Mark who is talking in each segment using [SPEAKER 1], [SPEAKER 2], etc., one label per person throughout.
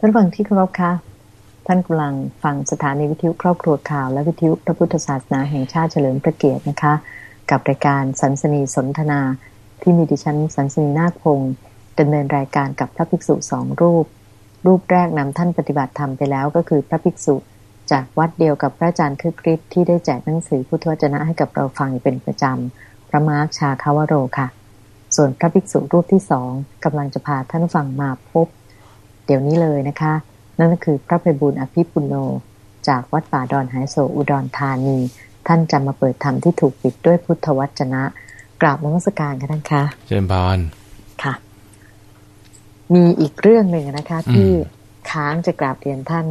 [SPEAKER 1] ท่านฟังที่เคารพคะท่านกำลังฟังสถานีวิทยุครอบครัวข่าว และวิทยุพระพุทธศาสนาแห่งชาติเฉลิมพระเกียรตินะคะ กับรายการสันสนีสนทนา ที่มีดิฉันสันสนีนาคพงศ์ดำเนินรายการกับพระภิกษุสองรูป รูปแรกนำท่านปฏิบัติธรรมไปแล้วก็คือพระภิกษุจากวัดเดียวกับพระอาจารย์คึกฤทธิ์ที่ได้แจกหนังสือพุทธวจนะให้กับเราฟังเป็นประจำพระมาร์คชาคาวโรค่ะ ส่วนพระภิกษุรูปที่สองกำลังจะพาท่านฟังมาพบ เดี๋ยวนี้เลยนะคะ นั่นก็คือพระภัยบุญอภิปุโน จากวัดป่าดอนหายโศกอุดรธานี ท่านจะมาเปิดธรรมที่ถูกปิดด้วยพุทธวจนะ กราบนมัสการค่ะท่านคะ
[SPEAKER 2] เจริญพร
[SPEAKER 1] ค่ะ มีอีกเรื่องหนึ่งนะคะ ที่ค้างจะกราบเรียนท่าน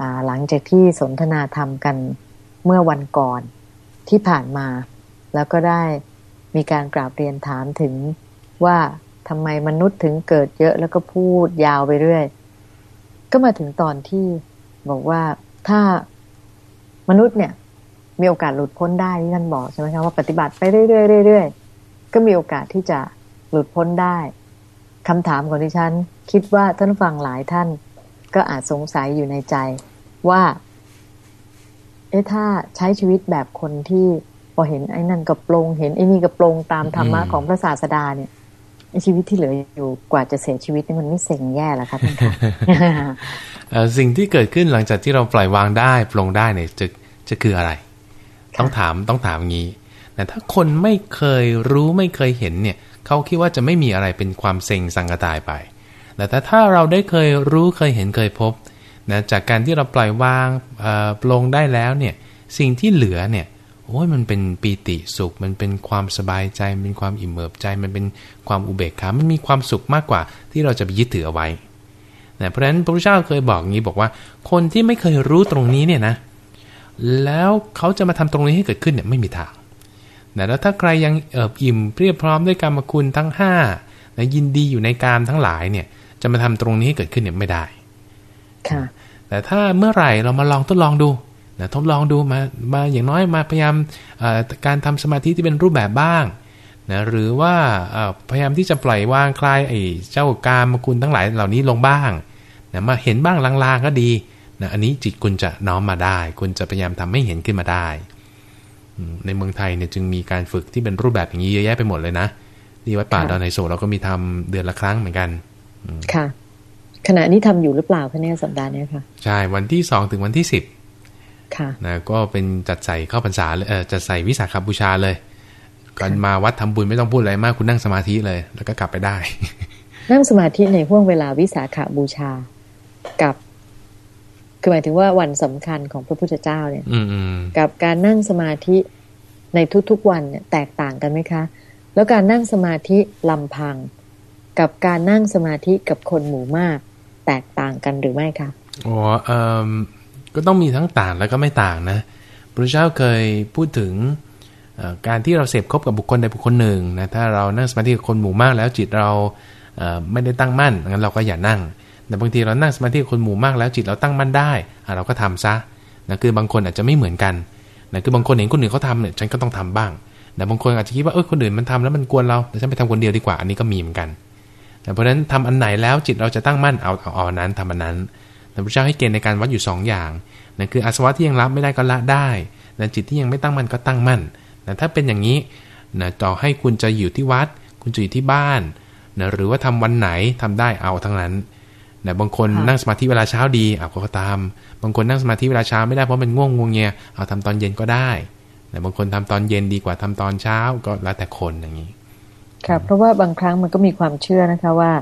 [SPEAKER 1] อ่าหลังจากที่สนทนาธรรมกันเมื่อวันก่อนที่ผ่านมา แล้วก็ได้มีการกราบเรียนถามถึงว่า ทำไมมนุษย์ถึงเกิดเยอะแล้วก็พูดยาวไปเรื่อย ก็มาถึงตอนที่บอกว่าถ้ามนุษย์เนี่ย มีโอกาสหลุดพ้นได้ที่ท่านบอกใช่ไหมคะว่าปฏิบัติไปเรื่อยๆเรื่อยๆก็มีโอกาสที่จะหลุดพ้นได้คำถามของดิฉัน คิดว่าท่านฟังหลายท่าน ก็อาจสงสัยอยู่ในใจว่า เอ๊ะถ้าใช้ชีวิตแบบคนที่พอเห็นไอ้นั่นกับปรงเห็นไอ้นี่กับปรงตามธรรมะของพระศาสดาเนี่ย ชีวิตที่เหลืออยู่กว่าจะเสียชีวิตนี่มันไม่เซ็งแย่หรอคะท่านคะ
[SPEAKER 2] เอ่อสิ่งที่เกิดขึ้นหลังจากที่เราปล่อยวางได้ปลงได้เนี่ยจะจะคืออะไร ต้องถามต้องถามงี้แต่ถ้าคนไม่เคยรู้ไม่เคยเห็นเนี่ยเขาคิดว่าจะไม่มีอะไรเป็นความเซ็งสังกตายไป แต่ถ้าเราได้เคยรู้เคยเห็นเคยพบนะจากการที่เราปล่อยวางเอ่อปลงได้แล้วเนี่ยสิ่งที่เหลือเนี่ย โอ้ยมันเป็นปีติสุข มันเป็นความสบายใจ มันเป็นความอิ่มเอิบใจ มันเป็นความอุเบกขา มันมีความสุขมากกว่า ที่เราจะไปยึดถือเอาไว้นะเพราะฉะนั้นพระพุทธเจ้าเคยบอกงี้บอกว่า คนที่ไม่เคยรู้ตรงนี้เนี่ยนะ แล้วเขาจะมาทำตรงนี้ให้เกิดขึ้นเนี่ยไม่มีทางนะแล้วถ้าใครยังเอิบอิ่มเพียบพร้อมด้วยกรรมคุณทั้ง5นะยินดีอยู่ในกามทั้งหลายเนี่ย จะมาทำตรงนี้ให้เกิดขึ้นเนี่ยไม่ได้
[SPEAKER 1] ค่ะ
[SPEAKER 2] แต่ถ้าเมื่อไหร่เรามาลองทดลองดู นะทดลองดูมามาอย่างน้อยมาพยายามเอ่อการทำสมาธิที่เป็นรูปแบบบ้างนะหรือว่าเอ่อพยายามที่จะปล่อยวางคลายไอ้เจ้ากามคุณทั้งหลายเหล่านี้ลงบ้างนะมาเห็นบ้างลางๆก็ดีนะอันนี้จิตคุณจะน้อมมาได้ คุณจะพยายามทำให้เห็นขึ้นมาได้อืมในเมืองไทยเนี่ยจึงมีการฝึกที่เป็นรูปแบบอย่างนี้เยอะแยะไปหมดเลยนะที่วัดป่า
[SPEAKER 1] ค่ะ
[SPEAKER 2] ดอนไฮโซเราก็มีทำเดือนละครั้งเหมือนกัน
[SPEAKER 1] ค่ะขณะนี้ทำอยู่หรือเปล่าคะเนี่ยสัปดาห์เนี้ยค่ะ
[SPEAKER 2] ใช่วันที่2ถึงวันที่10
[SPEAKER 1] ค่ะ
[SPEAKER 2] นะก็เป็นจัดใส่เข้าพรรษาเลยเออจัดใส่วิสาขบูชาเลยก่อนมาวัดทำบุญไม่ต้องพูดอะไรมากคุณนั่งสมาธิเลย แล้วก็กลับไปได้
[SPEAKER 1] นั่งสมาธิในห่วงเวลาวิสาขาบูชากับคือหมายถึงว่าวันสำคัญของพระพุทธเจ้าเนี่ย
[SPEAKER 2] อืมอืม
[SPEAKER 1] กับการนั่งสมาธิในทุกๆวันเนี่ยแตกต่างกันไหมคะ แล้วการนั่งสมาธิลำพัง กับการนั่งสมาธิกับคนหมู่มาก แตกต่างกันหรือไม่คะ
[SPEAKER 2] อ๋อเอม ก็ต้องมีทั้งต่างแล้วก็ไม่ต่างนะพระเจ้าเคยพูดถึงการที่เราเสพคบกับบุคคลใดบุคคลหนึ่งนะถ้าเรานั่งสมาธิกับคนหมู่มากแล้วจิตเราไม่ได้ตั้งมั่นงั้นเราก็อย่านั่ง แต่บางทีเรานั่งสมาธิกับคนหมู่มากแล้วจิตเราตั้งมั่นได้เราก็ทำซะนะคือบางคนอาจจะไม่เหมือนกันนะคือบางคนเห็นคนอื่นเขาทำเนี่ยฉันก็ต้องทำบ้างแต่บางคนอาจจะคิดว่าเออคนอื่นมันทำแล้วมันกวนเราแต่ฉันไปทำคนเดียวดีกว่าอันนี้ก็มีเหมือนกัน แต่เพราะฉะนั้นทำอันไหนแล้วจิตเราจะตั้งมั่นเอาเอาอันนั้นทำอันนั้น แต่พระเจ้าให้เกณฑ์ในการวัดอยู่ 2 อย่างนั่นคืออาสวะที่ยังรับไม่ได้ก็ละได้นะจิตที่ยังไม่ตั้งมั่นก็ตั้งมั่นนะถ้าเป็นอย่างนี้นะต่อให้คุณจะอยู่ที่วัด คุณจะอยู่ที่บ้านนะหรือว่าทำวันไหนทำได้เอาทั้งนั้นนะบางคน
[SPEAKER 1] ค่ะ
[SPEAKER 2] นั่งสมาธิเวลาเช้าดีเอาก็ตาม บางคนนั่งสมาธิเวลาเช้าไม่ได้เพราะมันง่วงงวงเงียเอาทำตอนเย็นก็ได้แต่บางคนทำตอนเย็นดีกว่าทำตอนเช้าก็แล้วแต่คนอย่างนี้
[SPEAKER 1] ค่ะเพราะว่าบางครั้งมันก็มีความเชื่อนะคะว่า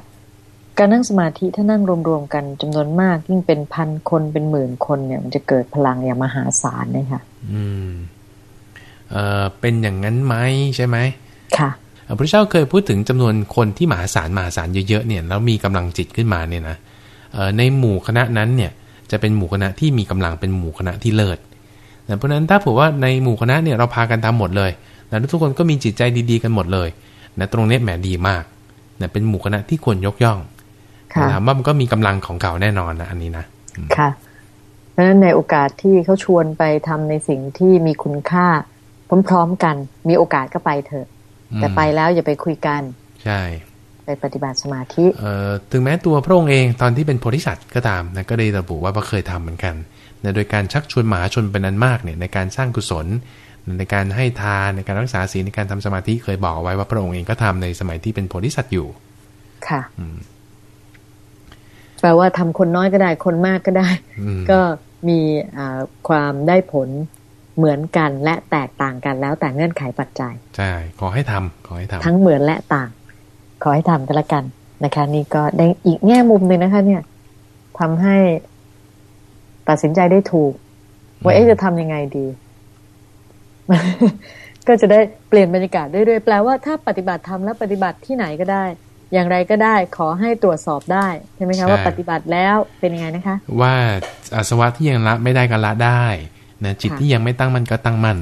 [SPEAKER 1] การนั่งสมาธิถ้านั่งรวมๆกันจำนวนมากยิ่งเป็นพันคนเป็นหมื่นคนเนี่ย มันจะเกิดพลังอย่างมหาศาลเลยค่ะ
[SPEAKER 2] อืมเออเป็นอย่างนั้นไหมใช่ไหม
[SPEAKER 1] ค่ะ
[SPEAKER 2] พระพุทธเจ้าเคยพูดถึงจำนวนคนที่มหาศาลมหาศาลเยอะๆเนี่ยแล้วมีกำลังจิตขึ้นมาเนี่ยนะเอ่อในหมู่คณะนั้นเนี่ย จะเป็นหมู่คณะที่มีกำลังเป็นหมู่คณะที่เลิศนะเพราะฉะนั้นถ้าเผื่อว่าในหมู่คณะเนี่ยเราพากันทำหมดเลยนะทุกคนก็มีจิตใจดีๆกันหมดเลยนะตรงเนี้ยแหมดีมากนะเป็นหมู่คณะที่ควรยกย่อง
[SPEAKER 1] ค่ะ
[SPEAKER 2] ถามว่ามันก็มีกำลังของเก่าแน่นอนนะอันนี้นะ
[SPEAKER 1] ค่ะเพราะฉะนั้นในโอกาสที่เขาชวนไปทำในสิ่งที่มีคุณค่าพร้อมๆกัน มีโอกาสก็ไปเถอะ แต่ไปแล้วอย่าไปคุยกัน
[SPEAKER 2] ใช่
[SPEAKER 1] ไปปฏิบัติสมาธิ
[SPEAKER 2] เอ่อถึงแม้ตัวพระองค์เองตอนที่เป็นโพธิสัตว์ก็ตามนะก็ได้ระบุว่าพระเคยทำเหมือนกันนะโดยการชักชวนมหาชนเป็นอันมากเนี่ยในการสร้างกุศล ในการให้ทานในการรักษาศีลในการทำสมาธิเคยบอกไว้ว่าพระองค์เองก็ทำในสมัยที่เป็นโพธิสัตว์อยู่
[SPEAKER 1] ค่ะ แปลว่าทำคนน้อยก็ได้คนมากก็ได้ ก็มีความได้ผลเหมือนกันและแตกต่างกันแล้วแต่เงื่อนไขปัจจัย
[SPEAKER 2] ใช่ ขอให้ทำขอให้ทำ
[SPEAKER 1] ทั้งเหมือนและต่าง ขอให้ทำกันละกันนะคะ นี่ก็ได้อีกแง่มุมหนึ่งนะคะ เนี่ยทำให้ตัดสินใจได้ถูก ว่าเอ๊ะจะทำยังไงดี ก็จะได้เปลี่ยนบรรยากาศเรื่อยๆแปลว่าถ้าปฏิบัติทำแล้วปฏิบัติที่ไหนก็ได้ อย่างไรก็ได้ขอให้ตรวจสอบได้ใช่ไหมคะว่าปฏิบัติแล้วเป็นยังไงนะคะ
[SPEAKER 2] ว่าอาสวะที่ยังละไม่ได้ก็ละได้นะจิตที่ยังไม่ตั้งมั่นก็ตั้งมั่น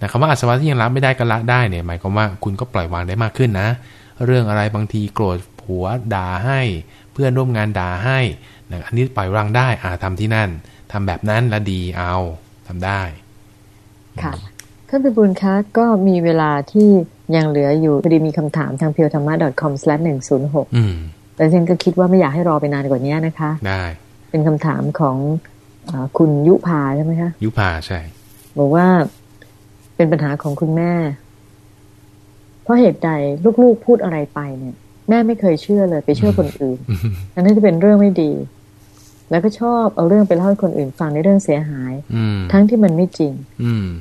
[SPEAKER 2] นะคำว่าอาสวะที่ยังละไม่ได้ก็ละได้เนี่ยหมายความว่าคุณก็ปล่อยวางได้มากขึ้นนะ เรื่องอะไรบางทีโกรธผัวด่าให้ เพื่อนร่วมงานด่าให้นะอันนี้ปล่อยวางได้อ่าทำที่นั่นทำแบบนั้นแล้วดีเอาทำได้
[SPEAKER 1] ค่ะท่านพิบูลคะก็มีเวลาที่ ยังเหลืออยู่พอดีมีคำถามทางเพียวธรรมะ .com/ หนึ่งศูนย์หกแต่ฉันก็คิดว่าไม่อยากให้รอไปนานกว่านี้นะคะ
[SPEAKER 2] ได้
[SPEAKER 1] เป็นคำถามของคุณยุพาใช่ไหมคะ
[SPEAKER 2] ยุพาใช่
[SPEAKER 1] บอกว่าเป็นปัญหาของคุณแม่ เพราะเหตุใดลูกๆพูดอะไรไปเนี่ย แม่ไม่เคยเชื่อเลยไปเชื่อคนอื่นอันนั้นจะเป็นเรื่องไม่ดี แล้วก็ชอบเอาเรื่องไปเล่าให้คนอื่นฟังในเรื่องเสียหาย ทั้งที่มันไม่จริง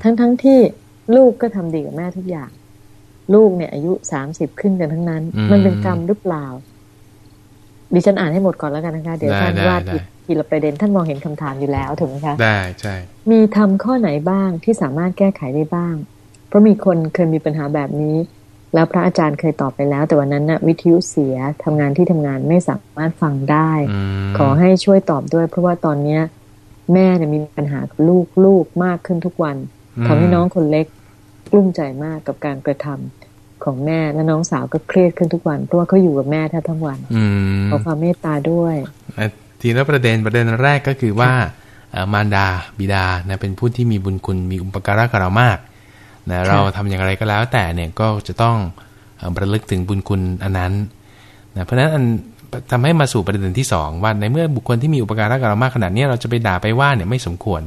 [SPEAKER 1] ทั้งทั้งที่ลูกก็ทำดีกับแม่ทุกอย่าง ลูกเนี่ยอายุสามสิบขึ้นกันทั้งนั้น มันเป็นกรรมหรือเปล่า ดิฉันอ่านให้หมดก่อนแล้วกันนะคะ เดี๋ยวท่านวาดอีกทีละประเด็นท่านมองเห็นคำถามอยู่แล้วถูกไหมคะ
[SPEAKER 2] ได้ใช่
[SPEAKER 1] มีทำข้อไหนบ้างที่สามารถแก้ไขได้บ้าง เพราะมีคนเคยมีปัญหาแบบนี้ แล้วพระอาจารย์เคยตอบไปแล้ว แต่วันนั้นนะ่ะวิทยุเสียทำงานที่ทำงานไม่สามารถฟังได้ ขอให้ช่วยตอบด้วย เพราะว่าตอนเนี้ย แม่เนี่ยมีปัญหากับลูกลูกมากขึ้นทุกวันทำให้น้องคนเล็กกลุ้มใจมากกับการกระทำ ของแม่และน้องสาวก็เครียดขึ้นทุกวัน เพราะว่าเขาอยู่กับแม่แทบทั้งวันขอความเมตตาด้วย
[SPEAKER 2] ทีละประเด็นประเด็นแรกก็คือว่ามารดาบิดานะเป็นผู้ที่มีบุญคุณมีอุปการะกับเรามากนะเราทำอย่างไรก็แล้วแต่เนี่ยก็จะต้องประลึกถึงบุญคุณอันนั้นนะเพราะฉะนั้นอันทำให้มาสู่ประเด็นที่ 2 ว่าในเมื่อบุคคลที่มีอุปการะกับเรามากขนาดนี้เราจะไปด่าไปว่าเนี่ยไม่สมควร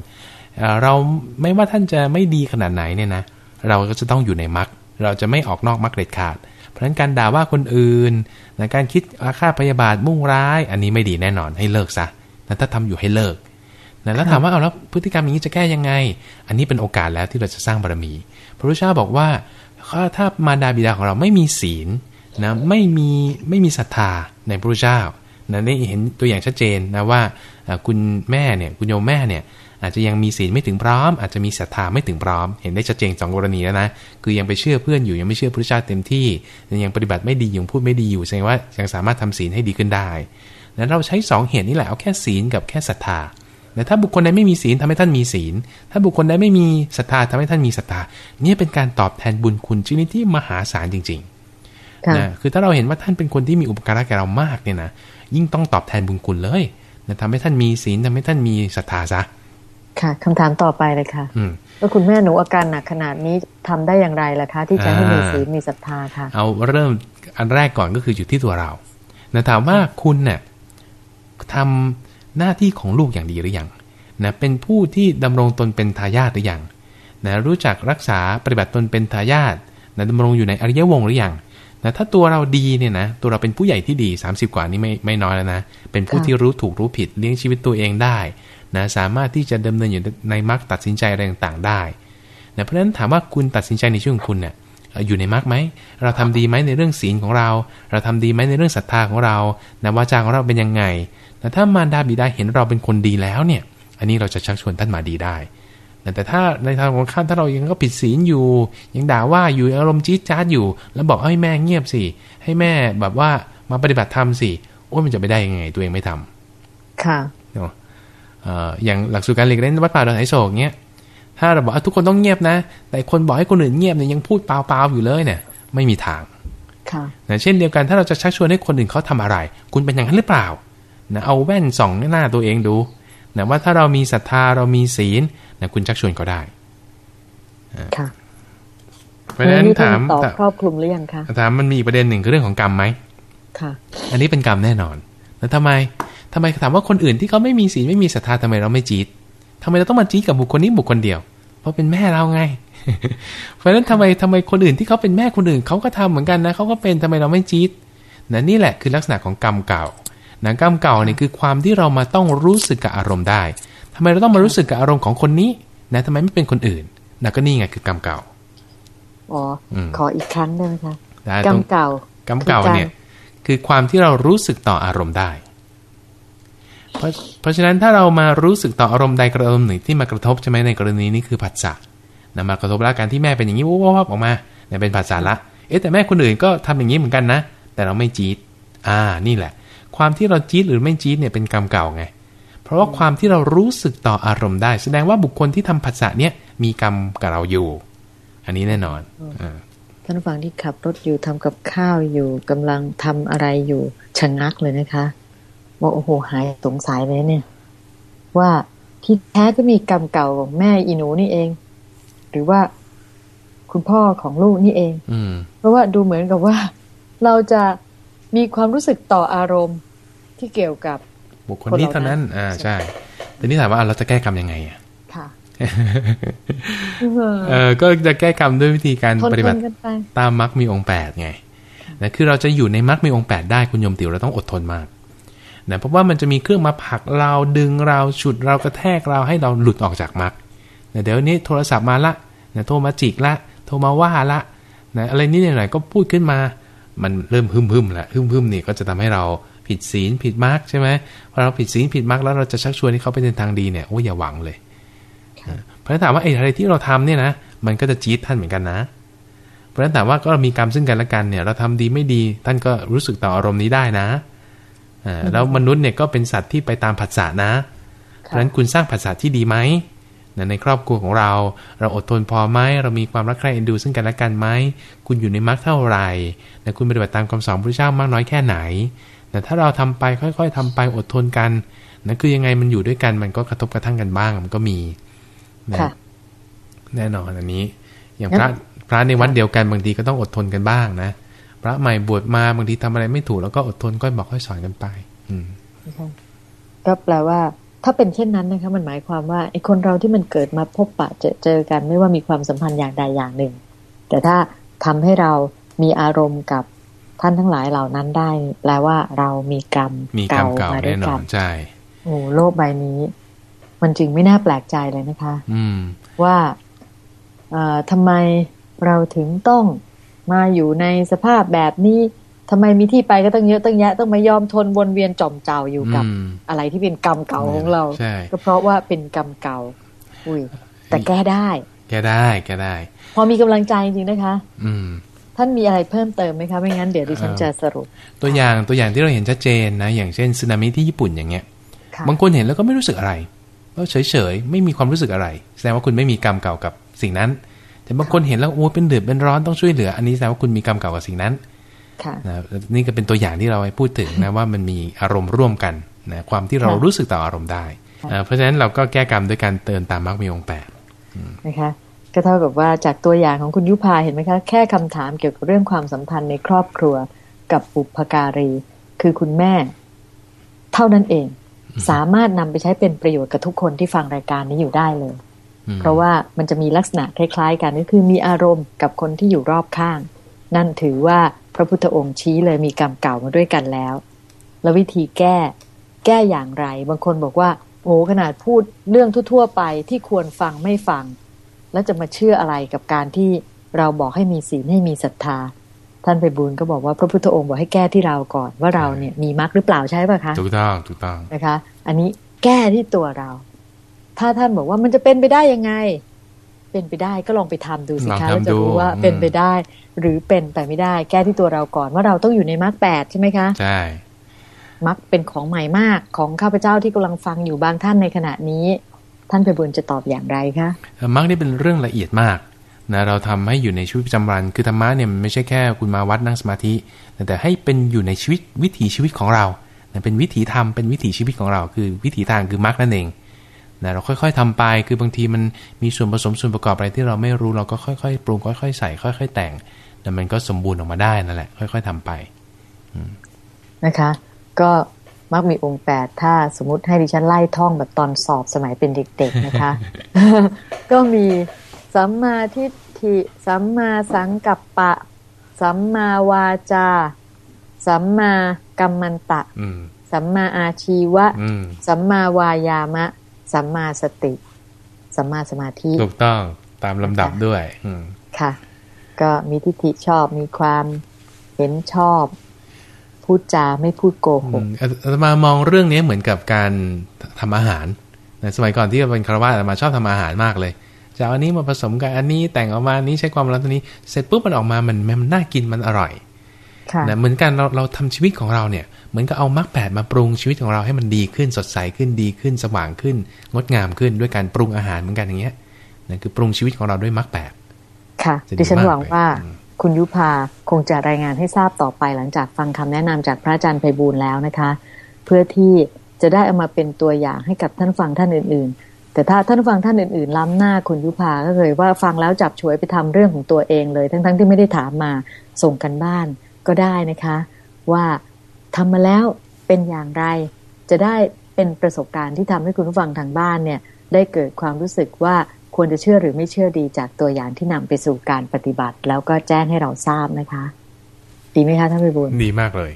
[SPEAKER 2] เราไม่ว่าท่านจะไม่ดีขนาดไหนเนี่ยนะเราก็จะต้องอยู่ในมรรค เราจะไม่ออกนอกมรรคเด็ดขาด เพราะฉะนั้นการด่าว่าคนอื่นนะการคิดอาฆาตพยาบาทมุ่งร้าย อันนี้ไม่ดีแน่นอนให้เลิกซะนะถ้าทำอยู่ให้เลิกนะแล้วถามว่าเอาแล้วพฤติกรรมอย่างนี้จะแก้ยังไง อันนี้เป็นโอกาสแล้วที่เราจะสร้างบารมี พระพุทธเจ้าบอกว่าถ้ามารดาบิดาของเราไม่มีศีลนะไม่มีไม่มีศรัทธาในพระพุทธเจ้านะนี่เห็นตัวอย่างชัดเจนนะว่าคุณแม่เนี่ยคุณโยมแม่เนี่ย อาจจะยังมีศีลไม่ถึงพร้อม อาจจะมีศรัทธาไม่ถึงพร้อม เห็นได้ชัดเจนสองกรณีแล้วนะ คือยังไปเชื่อเพื่อนอยู่ยังไม่เชื่อพระเจ้าเต็มที่ ยังปฏิบัติไม่ดียังพูดไม่ดีอยู่แสดงว่ายังสามารถทำศีลให้ดีขึ้นได้นั้นเราใช้2เหตุนี้แหละเอาแค่ศีลกับแค่ศรัทธาแต่ถ้าบุคคลใดไม่มีศีลทำให้ท่านมีศีล ถ้าบุคคลใดไม่มีศรัทธาทำให้ท่านมีศรัทธานี่เป็นการตอบแทนบุญคุณชนิดที่มหาศาลจริงๆนะคือถ้าเราเห็นว่าท่านเป็นคนที่มีอุปการะแก่เรามากเนี่ยนะยิ่งต้องตอบแทนบุญคุณเลยนะทำให้ท่านมีศีลทำให้ท่านมีศรัทธาซะ
[SPEAKER 1] ค่ะคำถามต่อไปเลยค่ะว่าคุณแม่หนูอาการหนักขนาดนี้ทำได้อย่างไรล่ะคะ ที่จะให้มีศีลมีศรัทธาค่ะ
[SPEAKER 2] เอาเริ่มอันแรกก่อนก็คืออยู่ที่ตัวเรานะถามว่าคุณเนี่ยทำหน้าที่ของลูกอย่างดีหรือยังนะเป็นผู้ที่ดำรงตนเป็นทายาทหรือยังนะรู้จักรักษาปฏิบัติตนเป็นทายาทนะดำรงอยู่ในอริยวงหรือยังนะถ้าตัวเราดีเนี่ยนะตัวเราเป็นผู้ใหญ่ที่ดี 30 กว่านี้ไม่ไม่น้อยแล้วนะ เป็นผู้ที่รู้ถูกรู้ผิดเลี้ยงชีวิตตัวเองได้ นะสามารถที่จะดำเนินอยู่ในมรรคตัดสินใจอะไรต่างๆได้นะเพราะฉะนั้นถามว่าคุณตัดสินใจในช่วงคุณเนี่ยอยู่ในมรรคไหม เราทำดีไหมในเรื่องศีลของเรา เราทำดีไหมในเรื่องศรัทธาของเรานะวาจาของเราเป็นยังไงแต่ถ้ามารดาบิดาเห็นเราเป็นคนดีแล้วเนี่ย อันนี้เราจะชักชวนท่านมาดีได้ แต่ถ้าในทางของข้ามถ้าเรายังก็ผิดศีลอยู่ ยังด่าว่าอยู่อารมณ์จี๊ดจ๊าดอยู่ แล้วบอกให้แม่เงียบสิ ให้แม่แบบว่ามาปฏิบัติธรรมสิ โอ้ยมันจะไปได้ยังไงตัวเองไม่ทำ
[SPEAKER 1] ค่ะ
[SPEAKER 2] เนาะ อย่างหลักสูตรการเรียนเล่นวัดป่าดอนไหโศกเนี้ยถ้าเราบอกทุกคนต้องเงียบนะ แต่คนบอกให้คนอื่นเงียบเนี่ยยังพูดเปล่าๆอยู่เลยเนี่ย ไม่มีทาง
[SPEAKER 1] ค่ะ
[SPEAKER 2] เช่นเดียวกันถ้าเราจะชักชวนให้คนอื่นเขาทำอะไร คุณเป็นอย่างนั้นหรือเปล่านะเอาแว่นส่องหน้าตัวเองดูนะว่าถ้าเรามีศรัทธาเรามีศีลนะคุณชักชวนเขาได้
[SPEAKER 1] ค่ะ
[SPEAKER 2] เพราะฉะนั้นถาม
[SPEAKER 1] ตอบครอบคลุมหรือยังคะ
[SPEAKER 2] ถามมันมีประเด็นหนึ่งคือเรื่องของกรรมไหม
[SPEAKER 1] ค่ะ
[SPEAKER 2] อันนี้เป็นกรรมแน่นอน แล้วทำไม ทำไมถามว่าคนอื่นที่เขาไม่มีศีลไม่มีศรัทธาทำไมเราไม่จี๊ดทำไมเราต้องมาจี๊ดกับบุคคลนี้บุคคลเดียว เพราะเป็นแม่เราไง เพราะฉะนั้นทำไมทำไมคนอื่นที่เขาเป็นแม่คนอื่นเขาก็ทำเหมือนกันนะเขาก็เป็นทำไมเราไม่จี๊ดนะนี่แหละคือลักษณะของกรรมเก่านะกรรมเก่านี่คือความที่เรามาต้องรู้สึกกับอารมณ์ได้ทำไมเราต้องมารู้สึกกับอารมณ์ของคนนี้นะทำไมไม่เป็นคนอื่นนะก็นี่ไงคือกรรมเก่า
[SPEAKER 1] อ๋ออ
[SPEAKER 2] ม
[SPEAKER 1] ขออีกครั้งได้ไหมคะ
[SPEAKER 2] ได้
[SPEAKER 1] กรร
[SPEAKER 2] ต้อ
[SPEAKER 1] ม
[SPEAKER 2] ง
[SPEAKER 1] เก่า
[SPEAKER 2] กรรมเก่าเนี่ย คือความที่เรารู้สึกต่ออารมณ์ได้ เพราะเพราะฉะนั้นถ้าเรามารู้สึกต่ออารมณ์ใดกระอารมณ์หนึ่งที่มากระทบใช่ไหมในกรณีนี้คือผัสสะนะมากระทบแล้วการที่แม่เป็นอย่างนี้วับวับออกมาเนี่ยเป็นผัสสะละ เอ๊ะแต่แม่คนอื่นก็ทำอย่างนี้เหมือนกันนะ แต่เราไม่จี๊ดอ่านี่แหละ ความที่เราจี๊ดหรือไม่จี๊ดเนี่ยเป็นกรรมเก่าไง เพราะว่าความที่เรารู้สึกต่ออารมณ์ได้ แสดงว่าบุคคลที่ทำผัสสะเนี่ยมีกรรมกับเราอยู่ อันนี้แน่นอนอ
[SPEAKER 1] ท่านฟังที่ขับรถอยู่ทำกับข้าวอยู่กำลังทำอะไรอยู่ชะงักเลยนะคะ บอกโอ้โหหายสงสัยเลยเนี่ย ว่าที่แท้ก็มีกรรมเก่าของแม่อีหนูนี่เอง หรือว่าคุณพ่อของลูกนี่เอง
[SPEAKER 2] อืม
[SPEAKER 1] เพราะว่าดูเหมือนกับว่า เราจะมีความรู้สึกต่ออารมณ์ที่เกี่ยวกับ
[SPEAKER 2] บุคคลนี้เท่านั้น อ่าใช่แต่นี่ถามว่าอะเราจะแก้กรรมยังไงอะ
[SPEAKER 1] ค่ะ
[SPEAKER 2] เออก็จะแก้กรรมด้วยวิธีการ
[SPEAKER 1] ทน
[SPEAKER 2] ปฏิบัติ
[SPEAKER 1] กันไป
[SPEAKER 2] ตามมรรคมีองค์แปดไงนะคือเราจะอยู่ในมรรคมีองค์แปดได้คุณโยมติ๋วเราต้องอดทนมาก นะเพราะว่ามันจะมีเครื่องมาผลักเราดึงเราฉุดเรากระแทกเราให้เราหลุดออกจากมรรคนะเดี๋ยวนี้โทรศัพท์มาละนะโทรมาจิกละ โทรมาว่าละนะอะไรนิดหน่อยก็พูดขึ้นมา มันเริ่มฮึมฮึมๆละฮึมฮึมๆนี่ก็จะทำให้เราผิดศีลผิดมรรคใช่ไหมพอเราผิดศีลผิดมรรคแล้วเราจะชักชวนให้เขาไปในทางดีเนี่ยโอ้ยอย่าหวังเลยเพราะนั้นถามว่าไอ้อะไรที่เราทำเนี่ยนะมันก็จะจี๊ดท่านเหมือนกันนะ เพราะฉะนั้นถามว่าก็มีกรรมซึ่งกันและกันเนี่ย เราทำดีไม่ดีท่านก็รู้สึกต่ออารมณ์นี้ได้นะ แล้วมนุษย์เนี่ยก็เป็นสัตว์ที่ไปตามผัสสะนะ เพราะฉะนั้นคุณสร้างผัสสะที่ดีไหมนะในครอบครัวของเรา เราอดทนพอไหมเรามีความรักใคร่เอ็นดูซึ่งกันและกันไหมคุณอยู่ในมรรคเท่าไหร่นะคุณปฏิบัติตามคำสอนพระเจ้ามากน้อยแค่ไหนนะถ้าเราทำไปค่อย ๆทำไปอดทนกันนะคือยังไงมันอยู่ด้วยกันมันก็กระทบกระทั่งกันบ้างมันก็มีนะ
[SPEAKER 1] ค่ะ
[SPEAKER 2] แน่นอนอันนี้ อย่างพระพระในวัดเดียวกันบางทีก็ต้องอดทนกันบ้างนะ พระใหม่บวชมาบางทีทำอะไรไม่ถูกแล้วก็อดทนก็บอกค่อยสอนกันไป อืม
[SPEAKER 1] นะคะก็แปลว่า ถ้าเป็นเช่นนั้นนะคะมันหมายความว่าไอ้คนเราที่มันเกิดมาพบปะเจอเจอกัน ไม่ว่ามีความสัมพันธ์อย่างใดอย่างหนึ่ง แต่ถ้าทำให้เรามีอารมณ์กับท่านทั้งหลายเหล่านั้นได้แปลว่าเรามีกรรม
[SPEAKER 2] มีกรรมเก่า
[SPEAKER 1] มาด้ว
[SPEAKER 2] แน่
[SPEAKER 1] ย
[SPEAKER 2] น
[SPEAKER 1] กั
[SPEAKER 2] อนใช่
[SPEAKER 1] โอ้โลกใบนี้ มันจึงไม่น่าแปลกใจเลยนะคะ
[SPEAKER 2] อืม
[SPEAKER 1] ว่าเอ่อทำไมเราถึงต้อง มาอยู่ในสภาพแบบนี้ทำไมมีที่ไปก็ตั้งเยอะตั้งแยะต้องมายอมทนวนเวียนจอมเจ้าอยู่กับ
[SPEAKER 2] อืม
[SPEAKER 1] อะไรที่เป็นกรรมเก่าของเรา
[SPEAKER 2] ใช่
[SPEAKER 1] ก็เพราะว่าเป็นกรรมเก่า อุ้ยแต่แก้ได้
[SPEAKER 2] แกได้แกได้
[SPEAKER 1] พอมีกำลังใจจริงๆนะคะ
[SPEAKER 2] อืม
[SPEAKER 1] ท่านมีอะไรเพิ่มเติมไหมคะ ไม่งั้นเดี๋ยวดิฉัน
[SPEAKER 2] เอ่อ
[SPEAKER 1] จะสรุป
[SPEAKER 2] ตัวอย่างตัวอย่างที่เราเห็นชัดเจนนะ อย่างเช่นสึนามิที่ญี่ปุ่นอย่างเงี้ย
[SPEAKER 1] ค่ะ
[SPEAKER 2] บางคนเห็นแล้วก็ไม่รู้สึกอะไรก็เฉยเฉยๆไม่มีความรู้สึกอะไร แสดงว่าคุณไม่มีกรรมเก่ากับสิ่งนั้น แต่บางคนเห็นแล้วโอ้เป็นเดือดเป็นร้อนต้องช่วยเหลือ อันนี้แสดงว่าคุณมีกรรมเก่ากับสิ่งนั้น
[SPEAKER 1] ค่ะ
[SPEAKER 2] นะนี่ก็เป็นตัวอย่างที่เราให้พูดถึงนะว่ามันมีอารมณ์ร่วมกันนะความที่เรา
[SPEAKER 1] ค่ะ
[SPEAKER 2] รู้สึกต่ออารมณ์ได้นะเพราะฉะนั้นเราก็แก้กรรมด้วยการเตือนตามมรรคมีองค์แปด
[SPEAKER 1] นะคะก็เท่ากับว่าจากตัวอย่างของคุณยุพาเห็นไหมคะ แค่คำถามเกี่ยวกับเรื่องความสัมพันธ์ในครอบครัวกับบุพการี คือคุณแม่ เท่านั้นเอง สามารถนำไปใช้เป็นประโยชน์กับทุกคนที่ฟังรายการนี้อยู่ได้เลย
[SPEAKER 2] อืม
[SPEAKER 1] เพราะว่ามันจะมีลักษณะคล้ายๆ กันก็คือมีอารมณ์กับคนที่อยู่รอบข้าง นั่นถือว่าพระพุทธองค์ชี้เลยมีกรรมเก่ามาด้วยกันแล้ว แล้ววิธีแก้ แก้อย่างไร บางคนบอกว่าโอ้ขนาดพูดเรื่องทั่ว ๆ ไปที่ควรฟังไม่ฟัง แล้วจะมาเชื่ออะไรกับการที่เราบอกให้มีศีลให้มีศรัทธา ท่านไปบูลย์ก็บอกว่าพระพุทธองค์บอกให้แก้ที่เราก่อนว่าเราเนี่ยมีมรรคหรือเปล่าใช่ป่ะคะ
[SPEAKER 2] ถูกต้องถูกต้อง
[SPEAKER 1] นะคะ อันนี้แก้ที่ตัวเรา ถ้าท่านบอกว่ามันจะเป็นไปได้ยังไง เป็นไปได้ก็ลองไปทำดูสิ
[SPEAKER 2] ลอง
[SPEAKER 1] คะ
[SPEAKER 2] ทำ
[SPEAKER 1] แล้วจะรู้
[SPEAKER 2] ดู
[SPEAKER 1] ว่า
[SPEAKER 2] อืม
[SPEAKER 1] เป็นไปได้ หรือเป็นไปไม่ได้ แก้ที่ตัวเราก่อนว่าเราต้องอยู่ในมรรคแปดใช่ไหมคะ
[SPEAKER 2] ใช่
[SPEAKER 1] มรรคเป็นของใหม่มากของข้าพเจ้าที่กำลังฟังอยู่บางท่านในขณะนี้ ท่านไปบุญจะตอบอย่างไรคะ
[SPEAKER 2] เอ่อมรรคนี่เป็นเรื่องละเอียดมากนะเราทำให้อยู่ในชีวิตประจำวัน คือธรรมะเนี่ยมันไม่ใช่แค่คุณมาวัดนั่งสมาธิ แต่แต่ให้เป็นอยู่ในชีวิตวิถีชีวิตของเรานะเป็นวิถีธรรมเป็นวิถีชีวิตของเรา คือวิถีทางคือมรรคนั่นเอง นะเราค่อยๆทำไป คือบางทีมันมีส่วนผสมส่วนประกอบอะไรที่เราไม่รู้เราก็ค่อยๆปรุงค่อยๆใส่ค่อย ๆ แต่งแล้วมันก็สมบูรณ์ออกมาได้นั่นแหละ ค่อย ๆทำไป
[SPEAKER 1] คนะคะ ก็มักมีองค์แปดถ้าสมมติให้ดิฉันไล่ท่องแบบตอนสอบสมัยเป็นเด็ก ๆนะคะ ก็มีสัมมาทิฏฐิสัมมาสังกัปปะ สัมมาวาจา สัมมากัมมันตะ
[SPEAKER 2] อืม
[SPEAKER 1] สัมมาอาชีวะ
[SPEAKER 2] อืม
[SPEAKER 1] สัมมาวายามะ สัมมาสติ สัมมาสมาธิ
[SPEAKER 2] ถูกต้องตามลำดับด้วย อืม
[SPEAKER 1] ค่ะ ก็มีทิฏฐิชอบมีความเห็นชอบ พูดจาไม่พูดโกห
[SPEAKER 2] อื
[SPEAKER 1] ก
[SPEAKER 2] มอาอาตมามองเรื่องนี้เหมือนกับการทำอาหารนะสมัยก่อนที่เราเป็นคารวะอาตมาชอบทำอาหารมากเลยจะเอาอันนี้มาผสมกับอันนี้แต่งออกมาอันนี้ใช้ความร้อนตัวนี้ เสร็จปุ๊บมันออกมามันมันน่ากินมันอร่อย
[SPEAKER 1] ค่ะ
[SPEAKER 2] นะเหมือนกันเราเราทำชีวิตของเราเนี่ย เหมือนกับเอามรรคแปดมาปรุงชีวิตของเราให้มันดีขึ้นสดใสขึ้นดีขึ้นสว่างขึ้น งดงามขึ้นด้วยการปรุงอาหารเหมือนกันอย่างเงี้ยนั่นคือปรุงชีวิตของเราด้วยมรรคแปด
[SPEAKER 1] ค่ะ
[SPEAKER 2] จะดี
[SPEAKER 1] ดิฉัน
[SPEAKER 2] มาก
[SPEAKER 1] หวังว่า
[SPEAKER 2] เลยอืม
[SPEAKER 1] คุณยุพาคงจะรายงานให้ทราบต่อไปหลังจากฟังคำแนะนำจากพระอาจารย์ไพบูลย์แล้วนะคะ เพื่อที่จะได้เอามาเป็นตัวอย่างให้กับท่านฟังท่านอื่น ๆ แต่ถ้าท่านฟังท่านอื่น ๆ ล้ำหน้าคุณยุพาก็เลยว่าฟังแล้วจับฉวยไปทำเรื่องของตัวเองเลย ทั้งๆที่ไม่ได้ถามมาส่งกันบ้าน ก็ได้นะคะ ว่าทำมาแล้วเป็นอย่างไร จะได้เป็นประสบการณ์ที่ทำให้คุณผู้ฟังทางบ้านเนี่ย ได้เกิดความรู้สึกว่าควรจะเชื่อหรือไม่เชื่อดีจากตัวอย่างที่นำไปสู่การปฏิบัติ แล้วก็แจ้งให้เราทราบนะคะ ดีไหมคะท่านพิบูล
[SPEAKER 2] ดีมากเลย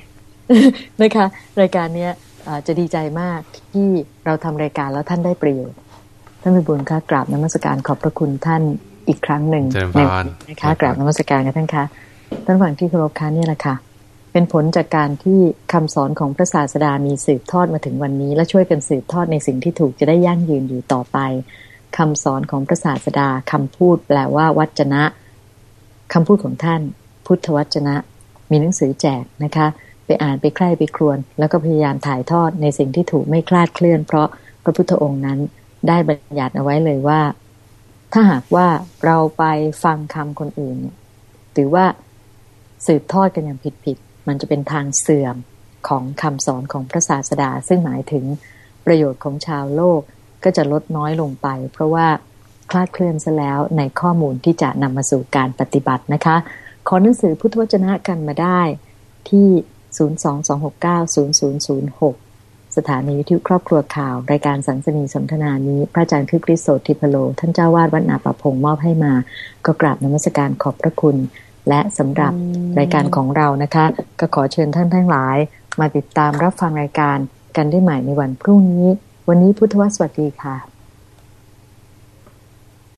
[SPEAKER 1] นะคะ รายการเนี้ยอ่าจะดีใจมากที่เราทำรายการแล้วท่านได้ประโยชน์ท่านพิบูลคะกราบนมัสการขอบพระคุณท่านอีกครั้งหนึ่ง
[SPEAKER 2] เจริญพร
[SPEAKER 1] ในวันนี้นะคะกราบนมัสการกับท่านคะ ท่านฝั่งที่เคารพคะเนี่ยแหละค่ะ เป็นผลจากการที่คำสอนของพระศาสดามีสืบทอดมาถึงวันนี้ และช่วยกันสืบทอดในสิ่งที่ถูกจะได้ยั่งยืนอยู่ต่อไปคำสอนของพระศาสดาคำพูดแปลว่าวัจนะคำพูดของท่าน พุทธวจนะ มีหนังสือแจกนะคะ ไปอ่านไปใคร่ไปครวน แล้วก็พยายามถ่ายทอดในสิ่งที่ถูกไม่คลาดเคลื่อน เพราะพระพุทธองค์นั้นได้บัญญัติเอาไว้เลยว่า ถ้าหากว่าเราไปฟังคำคนอื่นเนี่ยหรือว่า สืบทอดกันอย่างผิดๆมันจะเป็นทางเสื่อมของคำสอนของพระศาสดา ซึ่งหมายถึงประโยชน์ของชาวโลกก็จะลดน้อยลงไป เพราะว่าคลาดเคลื่อนซะแล้วในข้อมูลที่จะนำมาสู่การปฏิบัตินะคะ ขอหนังสือพุทธวจนะกันมาได้ที่ 022690006 สถานีวิทยุครอบครัวข่าว รายการสันสนีสนทนานี้ พระอาจารย์คือคริสโสติพโล ท่านเจ้าวาดวัดนาป่าพงมอบให้มา ก็กราบนมัสการขอบพระคุณ และสำหรับรายการของเรานะคะ ก็ขอเชิญท่านทั้งหลาย มาติดตามรับฟังรายการกันได้ใหม่ในวันพรุ่งนี้ วันนี้พุทธวสวัสดีค่ะ